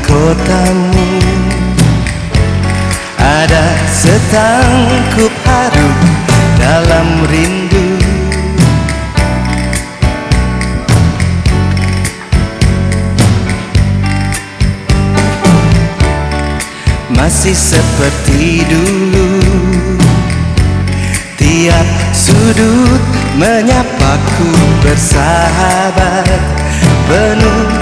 kotamu Ada setangkup haru dalam rindu. Masih seperti dulu Tiap sudut menyapaku bersahabat Penuh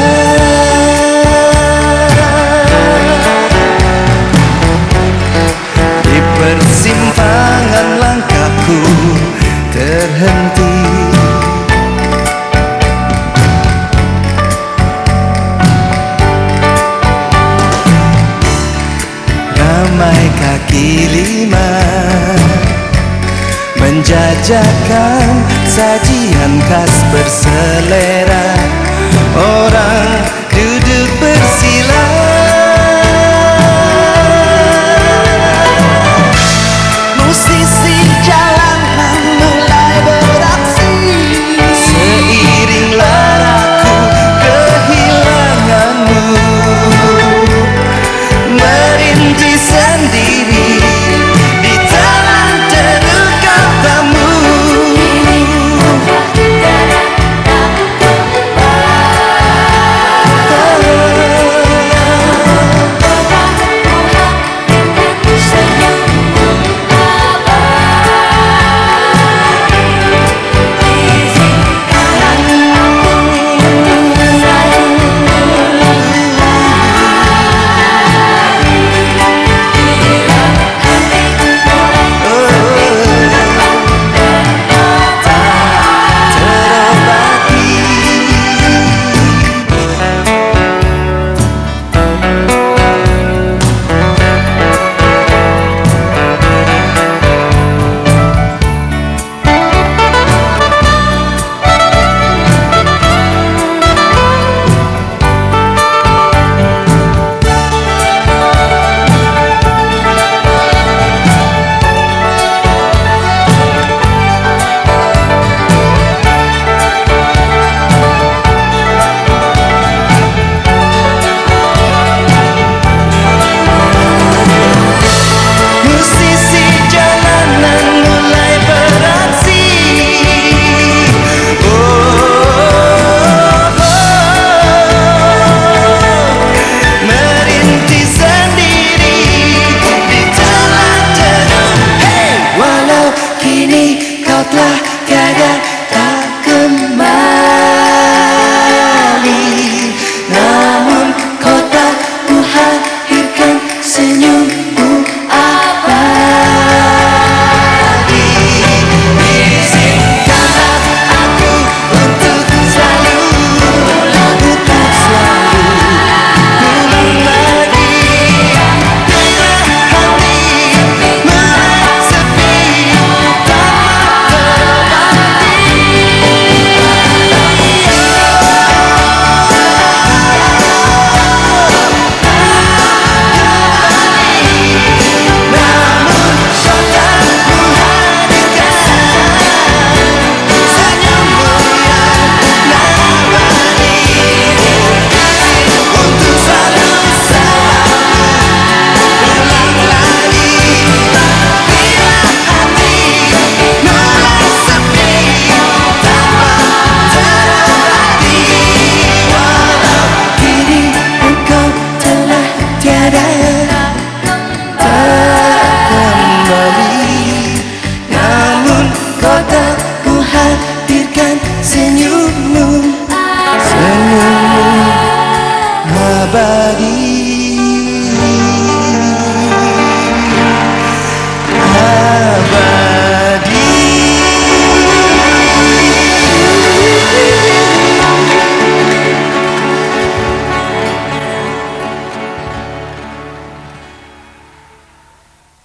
Menjajakan sajian khas berselera. Orang